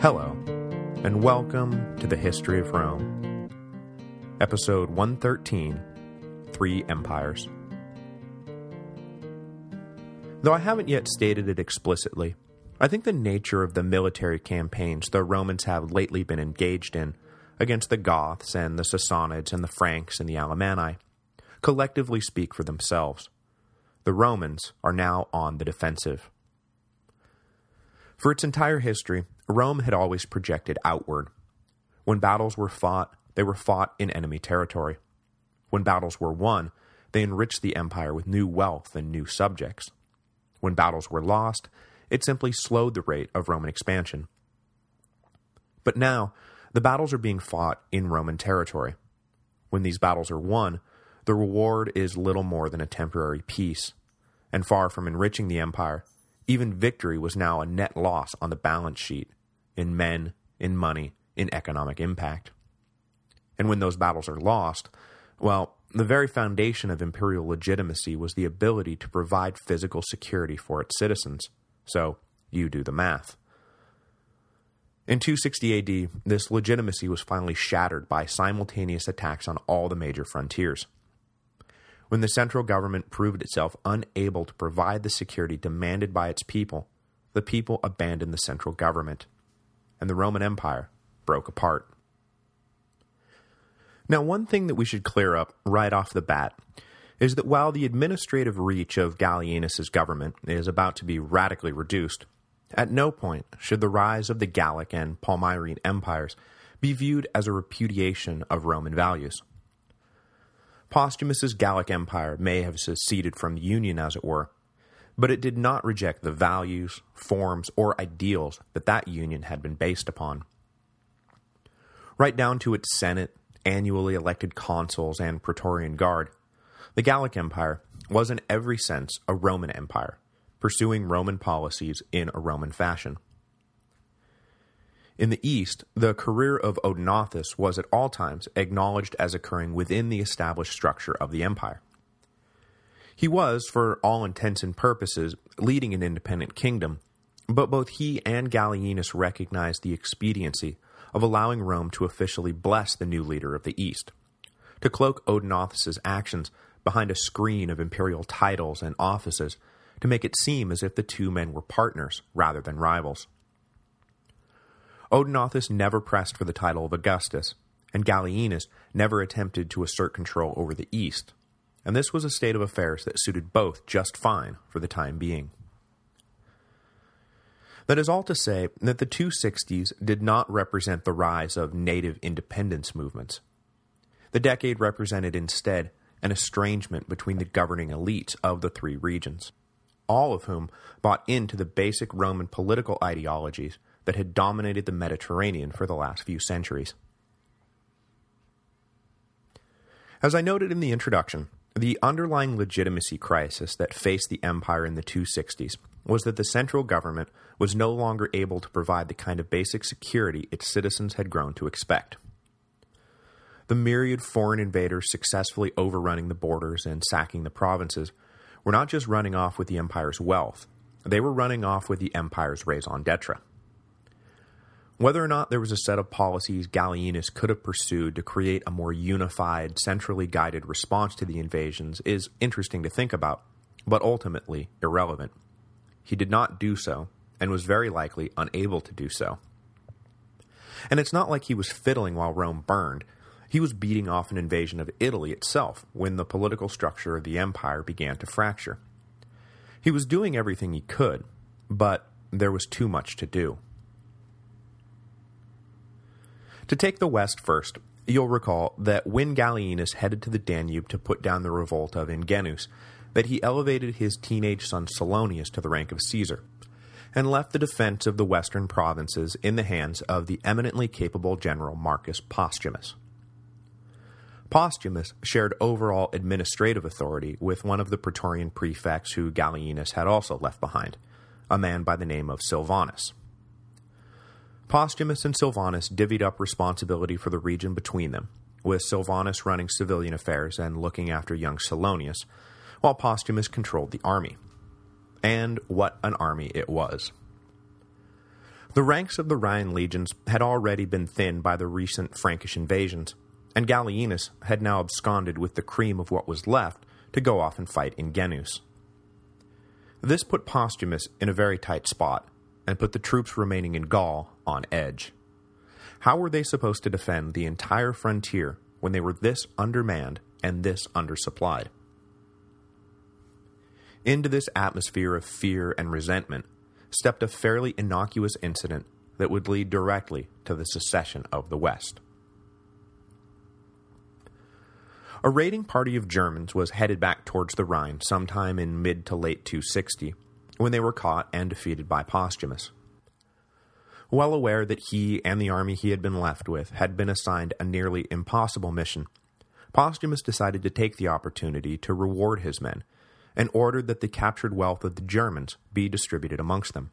Hello, and welcome to the History of Rome. Episode 113, Three Empires. Though I haven't yet stated it explicitly, I think the nature of the military campaigns the Romans have lately been engaged in against the Goths and the Sassanids and the Franks and the Alemanni collectively speak for themselves. The Romans are now on the defensive. For its entire history, Rome had always projected outward. When battles were fought, they were fought in enemy territory. When battles were won, they enriched the empire with new wealth and new subjects. When battles were lost, it simply slowed the rate of Roman expansion. But now, the battles are being fought in Roman territory. When these battles are won, the reward is little more than a temporary peace, and far from enriching the empire, even victory was now a net loss on the balance sheet, in men, in money, in economic impact. And when those battles are lost, well, the very foundation of imperial legitimacy was the ability to provide physical security for its citizens. So, you do the math. In 260 AD, this legitimacy was finally shattered by simultaneous attacks on all the major frontiers. When the central government proved itself unable to provide the security demanded by its people, the people abandoned the central government, and the Roman Empire broke apart. Now, one thing that we should clear up right off the bat is that while the administrative reach of Gallienus's government is about to be radically reduced, at no point should the rise of the Gallic and Palmyrene empires be viewed as a repudiation of Roman values. Postumus's Gallic Empire may have seceded from the Union, as it were, but it did not reject the values, forms, or ideals that that union had been based upon. Right down to its Senate, annually elected consuls, and Praetorian Guard, the Gallic Empire was in every sense a Roman empire, pursuing Roman policies in a Roman fashion. In the East, the career of Odenathus was at all times acknowledged as occurring within the established structure of the empire. He was, for all intents and purposes, leading an independent kingdom, but both he and Gallienus recognized the expediency of allowing Rome to officially bless the new leader of the East, to cloak Odenathus's actions behind a screen of imperial titles and offices to make it seem as if the two men were partners rather than rivals. Odenathus never pressed for the title of Augustus, and Gallienus never attempted to assert control over the East, and this was a state of affairs that suited both just fine for the time being. That is all to say that the 260s did not represent the rise of native independence movements. The decade represented instead an estrangement between the governing elites of the three regions, all of whom bought into the basic Roman political ideologies that had dominated the Mediterranean for the last few centuries. As I noted in the introduction, the underlying legitimacy crisis that faced the empire in the 260s was that the central government was no longer able to provide the kind of basic security its citizens had grown to expect. The myriad foreign invaders successfully overrunning the borders and sacking the provinces were not just running off with the empire's wealth, they were running off with the empire's raison d'etre. Whether or not there was a set of policies Gallienus could have pursued to create a more unified, centrally guided response to the invasions is interesting to think about, but ultimately irrelevant. He did not do so, and was very likely unable to do so. And it's not like he was fiddling while Rome burned. He was beating off an invasion of Italy itself when the political structure of the empire began to fracture. He was doing everything he could, but there was too much to do. To take the west first, you'll recall that when Gallienus headed to the Danube to put down the revolt of Ingenuus, that he elevated his teenage son Salonius to the rank of Caesar, and left the defense of the western provinces in the hands of the eminently capable general Marcus Postumus. Postumus shared overall administrative authority with one of the Praetorian prefects who Gallienus had also left behind, a man by the name of Silvanus. Postumus and Silvanus divvied up responsibility for the region between them, with Silvanus running civilian affairs and looking after young Salonius, while Postumus controlled the army. And what an army it was. The ranks of the Rhine legions had already been thinned by the recent Frankish invasions, and Gallienus had now absconded with the cream of what was left to go off and fight Ingenuus. This put Postumus in a very tight spot, and put the troops remaining in Gaul on edge. How were they supposed to defend the entire frontier when they were this undermanned and this undersupplied? Into this atmosphere of fear and resentment stepped a fairly innocuous incident that would lead directly to the secession of the West. A raiding party of Germans was headed back towards the Rhine sometime in mid to late 260, when they were caught and defeated by Postumus. Well aware that he and the army he had been left with had been assigned a nearly impossible mission, Postumus decided to take the opportunity to reward his men, and ordered that the captured wealth of the Germans be distributed amongst them.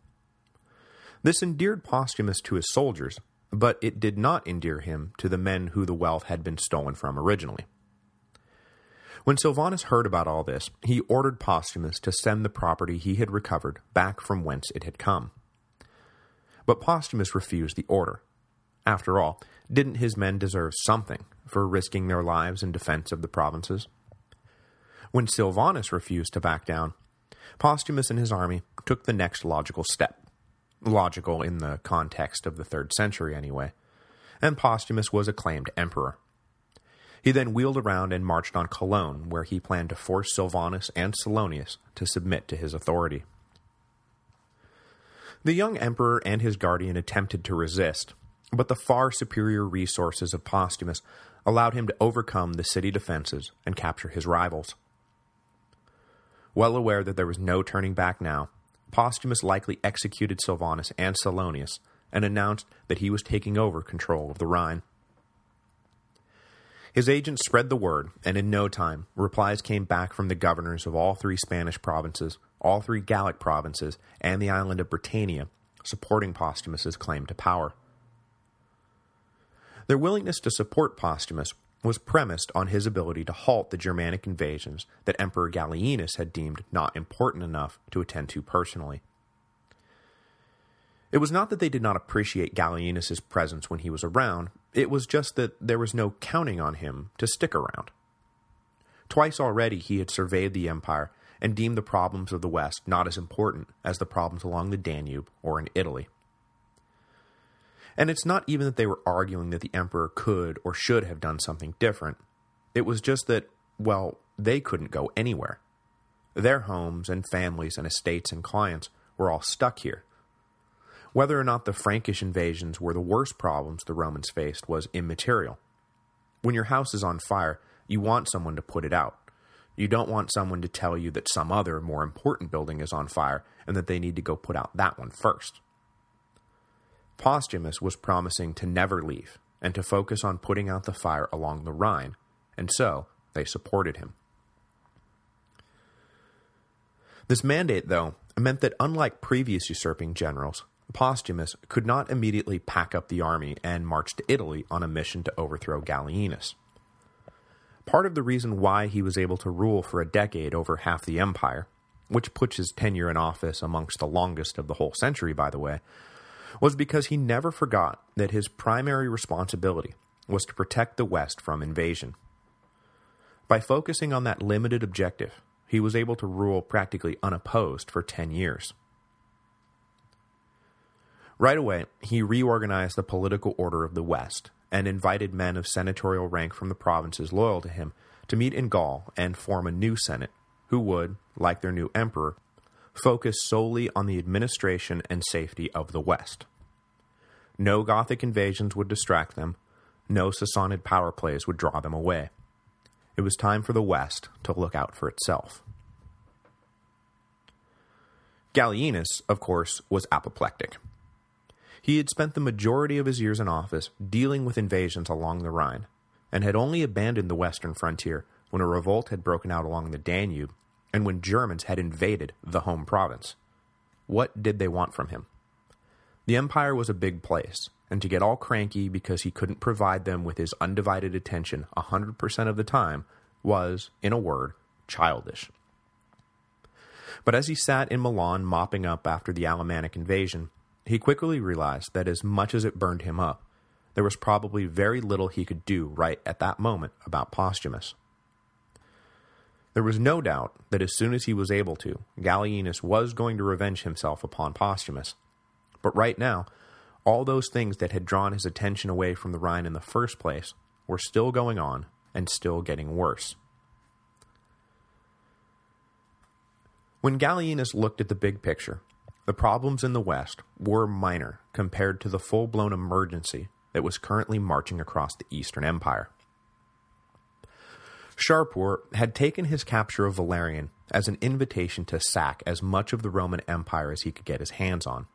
This endeared Postumus to his soldiers, but it did not endear him to the men who the wealth had been stolen from originally. When Silvanus heard about all this, he ordered Postumus to send the property he had recovered back from whence it had come. But Postumus refused the order. After all, didn't his men deserve something for risking their lives in defense of the provinces? When Silvanus refused to back down, Postumus and his army took the next logical step. Logical in the context of the 3rd century, anyway. And Postumus was acclaimed emperor. He then wheeled around and marched on Cologne, where he planned to force Silvanus and Salonius to submit to his authority. The young emperor and his guardian attempted to resist, but the far superior resources of Postumus allowed him to overcome the city defenses and capture his rivals. Well aware that there was no turning back now, Postumus likely executed Silvanus and Salonius and announced that he was taking over control of the Rhine. His agents spread the word, and in no time, replies came back from the governors of all three Spanish provinces, all three Gallic provinces, and the island of Britannia, supporting Postumus's claim to power. Their willingness to support Postumus was premised on his ability to halt the Germanic invasions that Emperor Gallienus had deemed not important enough to attend to personally. It was not that they did not appreciate Gallienus's presence when he was around, it was just that there was no counting on him to stick around. Twice already he had surveyed the empire and deemed the problems of the West not as important as the problems along the Danube or in Italy. And it's not even that they were arguing that the emperor could or should have done something different. It was just that, well, they couldn't go anywhere. Their homes and families and estates and clients were all stuck here, whether or not the Frankish invasions were the worst problems the Romans faced was immaterial. When your house is on fire, you want someone to put it out. You don't want someone to tell you that some other, more important building is on fire and that they need to go put out that one first. Postumus was promising to never leave and to focus on putting out the fire along the Rhine, and so they supported him. This mandate, though, meant that unlike previous usurping generals, Postumus could not immediately pack up the army and march to Italy on a mission to overthrow Gallienus. Part of the reason why he was able to rule for a decade over half the empire, which puts his tenure in office amongst the longest of the whole century, by the way, was because he never forgot that his primary responsibility was to protect the West from invasion. By focusing on that limited objective, he was able to rule practically unopposed for 10 years. Right away, he reorganized the political order of the West and invited men of senatorial rank from the provinces loyal to him to meet in Gaul and form a new senate, who would, like their new emperor, focus solely on the administration and safety of the West. No Gothic invasions would distract them, no Sassanid power plays would draw them away. It was time for the West to look out for itself. Gallienus, of course, was apoplectic. He had spent the majority of his years in office dealing with invasions along the Rhine, and had only abandoned the western frontier when a revolt had broken out along the Danube and when Germans had invaded the home province. What did they want from him? The empire was a big place, and to get all cranky because he couldn't provide them with his undivided attention 100% of the time was, in a word, childish. But as he sat in Milan mopping up after the Alemannic invasion, he quickly realized that as much as it burned him up, there was probably very little he could do right at that moment about Postumus. There was no doubt that as soon as he was able to, Gallienus was going to revenge himself upon Postumus. But right now, all those things that had drawn his attention away from the Rhine in the first place were still going on and still getting worse. When Gallienus looked at the big picture, the problems in the West were minor compared to the full-blown emergency that was currently marching across the Eastern Empire. Shapur had taken his capture of Valerian as an invitation to sack as much of the Roman Empire as he could get his hands on,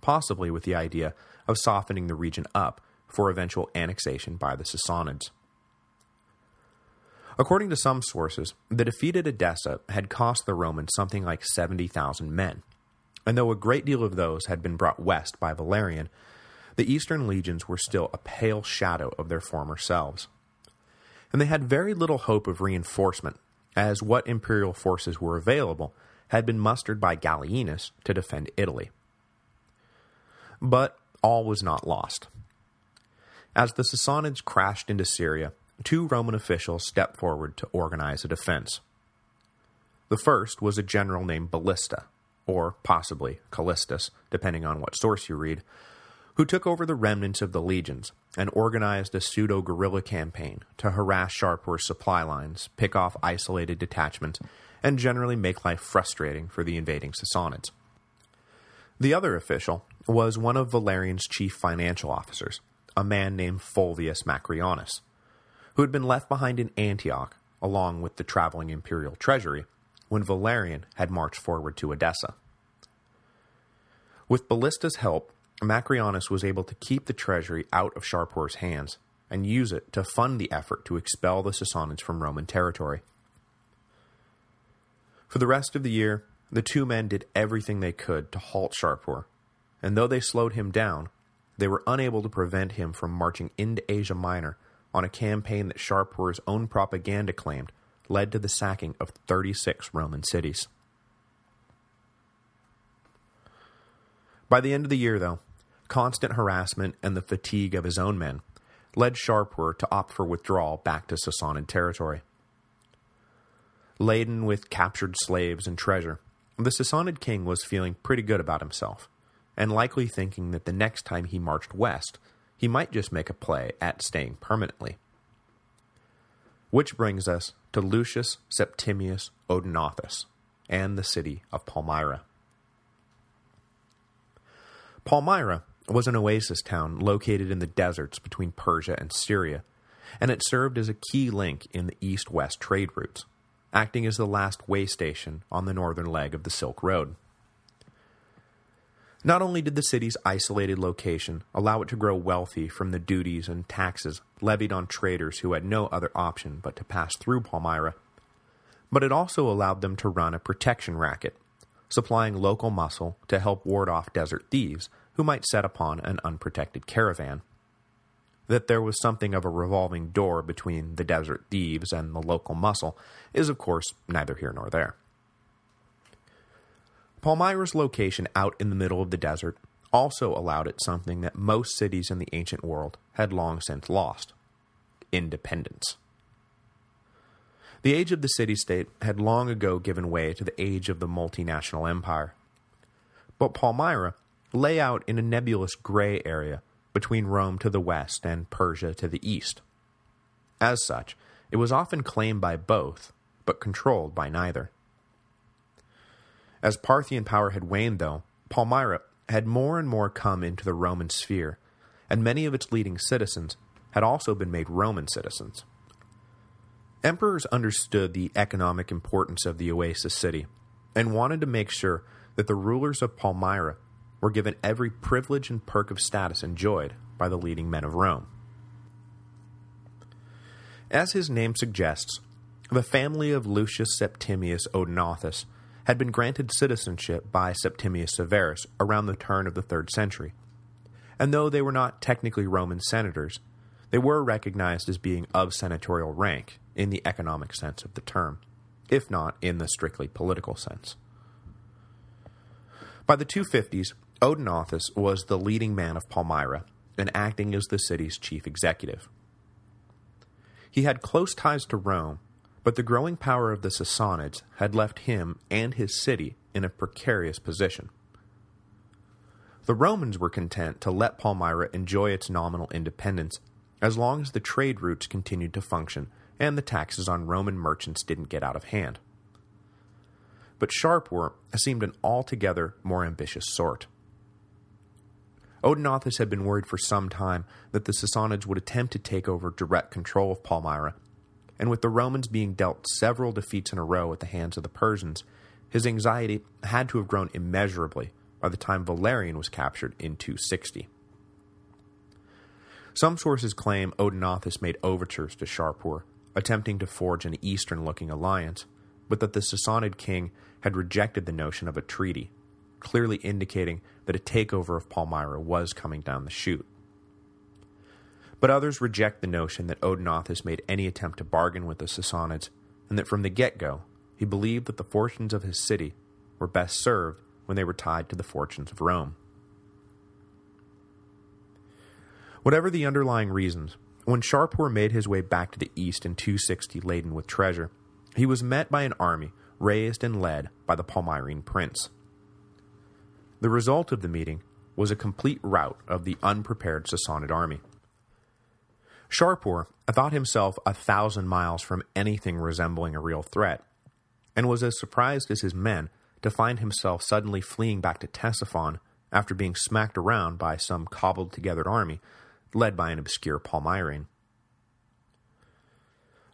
possibly with the idea of softening the region up for eventual annexation by the Sassanids. According to some sources, the defeat at Edessa had cost the Romans something like 70,000 men, and though a great deal of those had been brought west by Valerian, the eastern legions were still a pale shadow of their former selves. And they had very little hope of reinforcement, as what imperial forces were available had been mustered by Gallienus to defend Italy. But all was not lost. As the Sassanids crashed into Syria, two Roman officials stepped forward to organize a defense. The first was a general named Ballista, or possibly Callistus, depending on what source you read, who took over the remnants of the legions and organized a pseudo-guerrilla campaign to harass Shapur's supply lines, pick off isolated detachments, and generally make life frustrating for the invading Sassanids. The other official was one of Valerian's chief financial officers, a man named Fulvius Macrianus, who had been left behind in Antioch along with the traveling imperial treasury when Valerian had marched forward to Edessa. With Ballista's help, Macrianus was able to keep the treasury out of Shapur's hands and use it to fund the effort to expel the Sassanids from Roman territory. For the rest of the year, the two men did everything they could to halt Shapur, and though they slowed him down, they were unable to prevent him from marching into Asia Minor on a campaign that Shapur's own propaganda claimed led to the sacking of 36 Roman cities. By the end of the year, though, constant harassment and the fatigue of his own men led Shapur to opt for withdrawal back to Sassanid territory. Laden with captured slaves and treasure, the Sassanid king was feeling pretty good about himself, and likely thinking that the next time he marched west, he might just make a play at staying permanently. Which brings us to Lucius Septimius Odenathus and the city of Palmyra. Palmyra was an oasis town located in the deserts between Persia and Syria, and it served as a key link in the east-west trade routes, acting as the last way station on the northern leg of the Silk Road. Not only did the city's isolated location allow it to grow wealthy from the duties and taxes levied on traders who had no other option but to pass through Palmyra, but it also allowed them to run a protection racket, supplying local muscle to help ward off desert thieves who might set upon an unprotected caravan. That there was something of a revolving door between the desert thieves and the local muscle is of course neither here nor there. Palmyra's location out in the middle of the desert also allowed it something that most cities in the ancient world had long since lost, independence. The age of the city-state had long ago given way to the age of the multinational empire. But Palmyra lay out in a nebulous gray area between Rome to the west and Persia to the east. As such, it was often claimed by both, but controlled by neither. As Parthian power had waned, though, Palmyra had more and more come into the Roman sphere, and many of its leading citizens had also been made Roman citizens. Emperors understood the economic importance of the oasis city, and wanted to make sure that the rulers of Palmyra were given every privilege and perk of status enjoyed by the leading men of Rome. As his name suggests, the family of Lucius Septimius Odenathus had been granted citizenship by Septimius Severus around the turn of the 3rd century, and though they were not technically Roman senators, they were recognized as being of senatorial rank in the economic sense of the term, if not in the strictly political sense. By the 250s, Odenathus was the leading man of Palmyra and acting as the city's chief executive. He had close ties to Rome, but the growing power of the Sassanids had left him and his city in a precarious position. The Romans were content to let Palmyra enjoy its nominal independence as long as the trade routes continued to function and the taxes on Roman merchants didn't get out of hand. But Shapur seemed an altogether more ambitious sort. Odenathus had been worried for some time that the Sassanids would attempt to take over direct control of Palmyra, and with the Romans being dealt several defeats in a row at the hands of the Persians, his anxiety had to have grown immeasurably by the time Valerian was captured in 260. Some sources claim Odenathus made overtures to Shapur, attempting to forge an eastern-looking alliance, but that the Sassanid king had rejected the notion of a treaty, clearly indicating that a takeover of Palmyra was coming down the chute. But others reject the notion that Odenathus made any attempt to bargain with the Sassanids, and that from the get-go, he believed that the fortunes of his city were best served when they were tied to the fortunes of Rome. Whatever the underlying reasons, when Shapur made his way back to the east in 260 laden with treasure, he was met by an army raised and led by the Palmyrene prince. The result of the meeting was a complete rout of the unprepared Sassanid army. Shapur thought himself a thousand miles from anything resembling a real threat, and was as surprised as his men to find himself suddenly fleeing back to Ctesiphon after being smacked around by some cobbled-together army led by an obscure Palmyrene.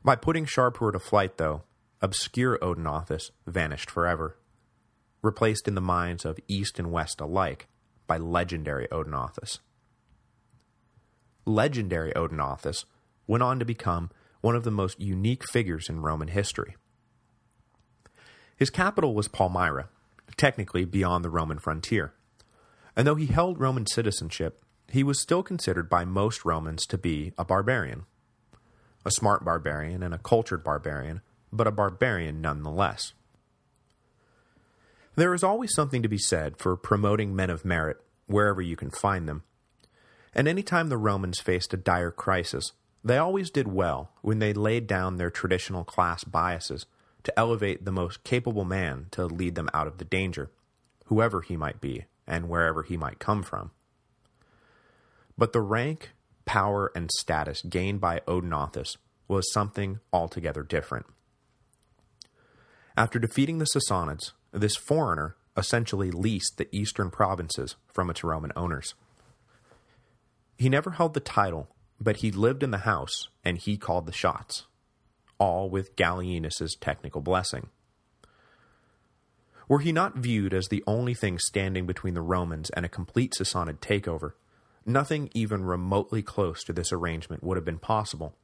By putting Shapur to flight, though, obscure Odenathus vanished forever, replaced in the minds of East and West alike by legendary Odenathus. Legendary Odenathus went on to become one of the most unique figures in Roman history. His capital was Palmyra, technically beyond the Roman frontier, and though he held Roman citizenship, he was still considered by most Romans to be a barbarian. A smart barbarian and a cultured barbarian, but a barbarian nonetheless. There is always something to be said for promoting men of merit wherever you can find them. And any time the Romans faced a dire crisis, they always did well when they laid down their traditional class biases to elevate the most capable man to lead them out of the danger, whoever he might be and wherever he might come from. But the rank, power, and status gained by Odenathus was something altogether different. After defeating the Sassanids, this foreigner essentially leased the eastern provinces from its Roman owners. He never held the title, but he lived in the house, and he called the shots, all with Gallienus's technical blessing. Were he not viewed as the only thing standing between the Romans and a complete Sassanid takeover, Nothing even remotely close to this arrangement would have been possible,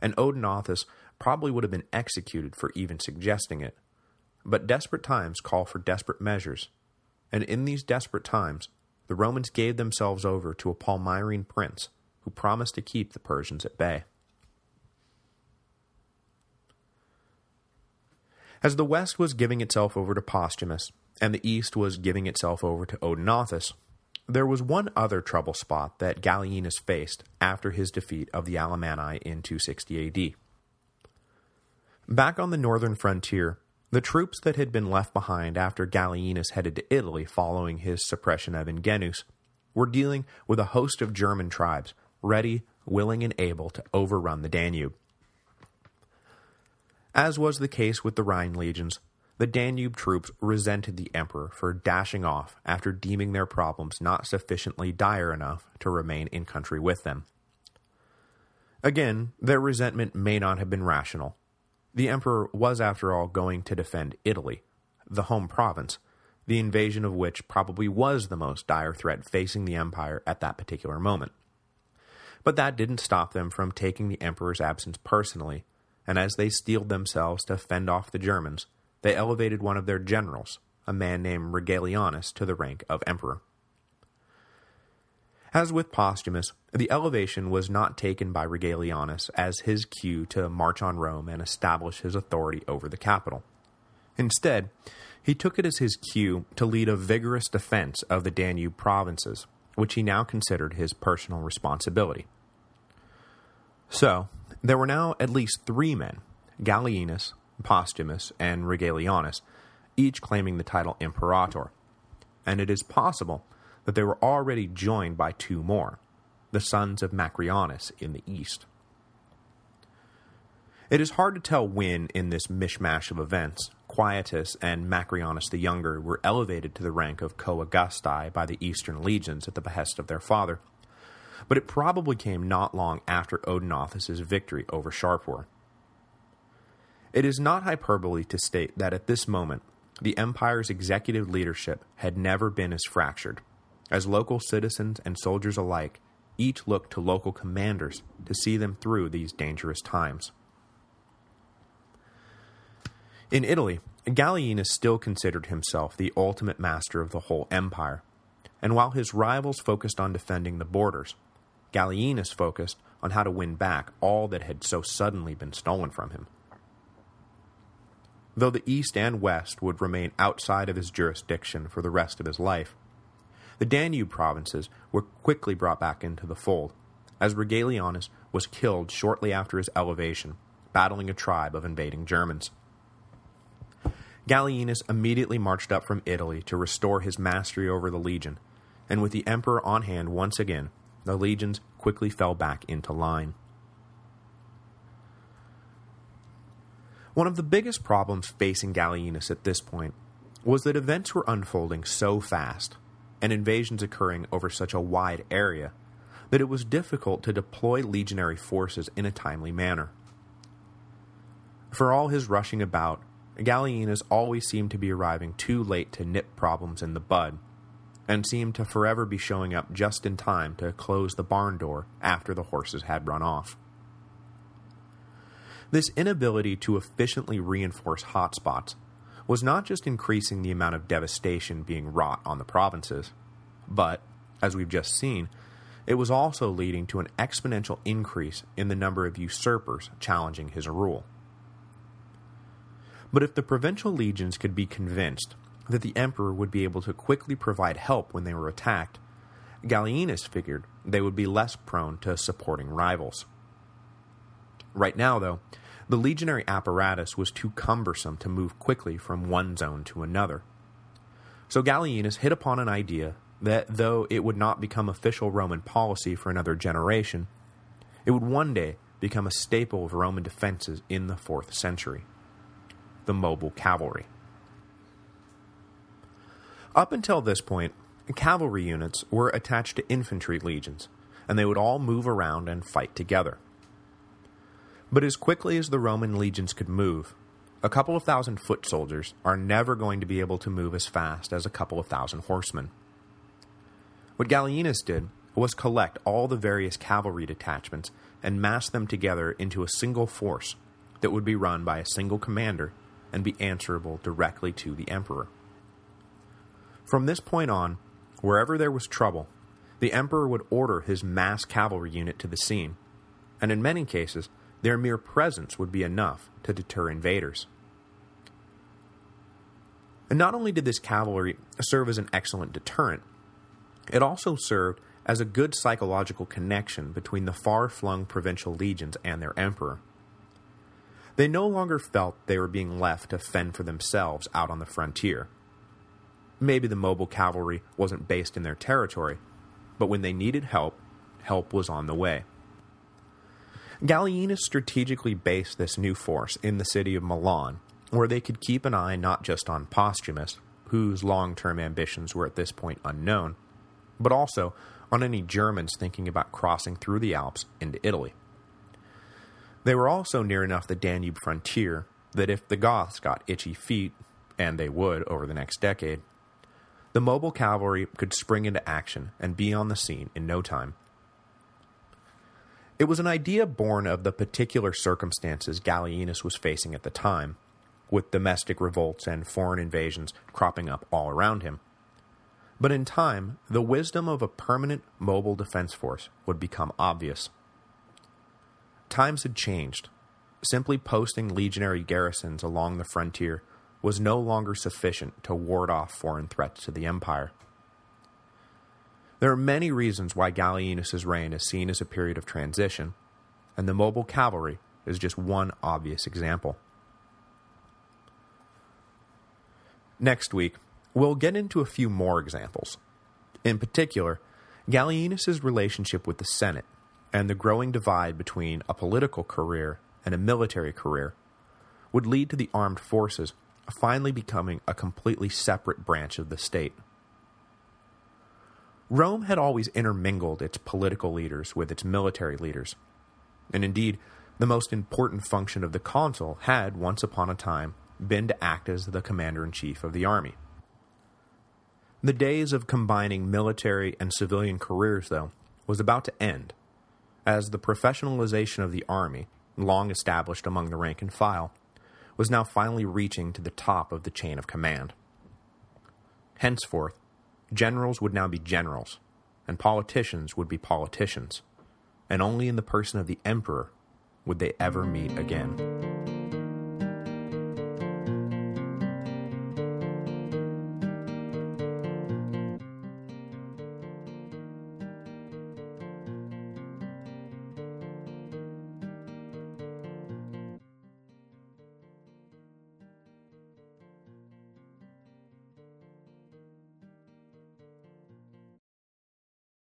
and Odenathus probably would have been executed for even suggesting it. But desperate times call for desperate measures, and in these desperate times, the Romans gave themselves over to a Palmyrene prince who promised to keep the Persians at bay. As the West was giving itself over to Postumus, and the East was giving itself over to Odenathus, there was one other trouble spot that Gallienus faced after his defeat of the Alemanni in 260 AD. Back on the northern frontier, the troops that had been left behind after Gallienus headed to Italy following his suppression of Ingenuus were dealing with a host of German tribes ready, willing, and able to overrun the Danube. As was the case with the Rhine legions, the Danube troops resented the emperor for dashing off after deeming their problems not sufficiently dire enough to remain in country with them. Again, their resentment may not have been rational. The emperor was after all going to defend Italy, the home province, the invasion of which probably was the most dire threat facing the empire at that particular moment. But that didn't stop them from taking the emperor's absence personally, and as they steeled themselves to fend off the Germans, they elevated one of their generals, a man named Regalianus, to the rank of emperor. As with Postumus, the elevation was not taken by Regalianus as his cue to march on Rome and establish his authority over the capital. Instead, He took it as his cue to lead a vigorous defense of the Danube provinces, which he now considered his personal responsibility. So, there were now at least three men, Gallienus, Postumus, and Regalianus, each claiming the title Imperator, and it is possible that they were already joined by two more, the sons of Macrianus in the east. It is hard to tell when, in this mishmash of events, Quietus and Macrianus the Younger were elevated to the rank of co-Augusti by the Eastern legions at the behest of their father, but it probably came not long after Odenathus' victory over Shapur. It is not hyperbole to state that at this moment, the empire's executive leadership had never been as fractured, as local citizens and soldiers alike each looked to local commanders to see them through these dangerous times. In Italy, Gallienus still considered himself the ultimate master of the whole empire, and while his rivals focused on defending the borders, Gallienus focused on how to win back all that had so suddenly been stolen from him. Though the east and west would remain outside of his jurisdiction for the rest of his life, the Danube provinces were quickly brought back into the fold, as Regalianus was killed shortly after his elevation, battling a tribe of invading Germans. Gallienus immediately marched up from Italy to restore his mastery over the legion, and with the emperor on hand once again, the legions quickly fell back into line. One of the biggest problems facing Gallienus at this point was that events were unfolding so fast, and invasions occurring over such a wide area, that it was difficult to deploy legionary forces in a timely manner. For all his rushing about, Gallienus always seemed to be arriving too late to nip problems in the bud, and seemed to forever be showing up just in time to close the barn door after the horses had run off. This inability to efficiently reinforce hotspots was not just increasing the amount of devastation being wrought on the provinces, but, as we've just seen, it was also leading to an exponential increase in the number of usurpers challenging his rule. But if the provincial legions could be convinced that the emperor would be able to quickly provide help when they were attacked, Gallienus figured they would be less prone to supporting rivals. Right now, though, the legionary apparatus was too cumbersome to move quickly from one zone to another. So Gallienus hit upon an idea that, though it would not become official Roman policy for another generation, it would one day become a staple of Roman defenses in the 4th century. The mobile cavalry. Up until this point, cavalry units were attached to infantry legions, and they would all move around and fight together. But as quickly as the Roman legions could move, a couple of thousand foot soldiers are never going to be able to move as fast as a couple of thousand horsemen. What Gallienus did was collect all the various cavalry detachments and mass them together into a single force that would be run by a single commander and be answerable directly to the emperor. From this point on, wherever there was trouble, the emperor would order his mass cavalry unit to the scene, and in many cases, their mere presence would be enough to deter invaders. And not only did this cavalry serve as an excellent deterrent, it also served as a good psychological connection between the far-flung provincial legions and their emperor. They no longer felt they were being left to fend for themselves out on the frontier. Maybe the mobile cavalry wasn't based in their territory, but when they needed help, help was on the way. Gallienus strategically based this new force in the city of Milan, where they could keep an eye not just on Postumus, whose long-term ambitions were at this point unknown, but also on any Germans thinking about crossing through the Alps into Italy. They were also near enough the Danube frontier that if the Goths got itchy feet, and they would over the next decade, the mobile cavalry could spring into action and be on the scene in no time. It was an idea born of the particular circumstances Gallienus was facing at the time, with domestic revolts and foreign invasions cropping up all around him. But in time, the wisdom of a permanent mobile defense force would become obvious. Times had changed. Simply posting legionary garrisons along the frontier was no longer sufficient to ward off foreign threats to the empire. There are many reasons why Gallienus' reign is seen as a period of transition, and the mobile cavalry is just one obvious example. Next week, we'll get into a few more examples. In particular, Gallienus' relationship with the Senate and the growing divide between a political career and a military career would lead to the armed forces finally becoming a completely separate branch of the state. Rome had always intermingled its political leaders with its military leaders, and indeed, the most important function of the consul had, once upon a time, been to act as the commander-in-chief of the army. The days of combining military and civilian careers, though, was about to end, as the professionalization of the army, long established among the rank and file, was now finally reaching to the top of the chain of command. Henceforth, generals would now be generals, and politicians would be politicians, and only in the person of the emperor would they ever meet again.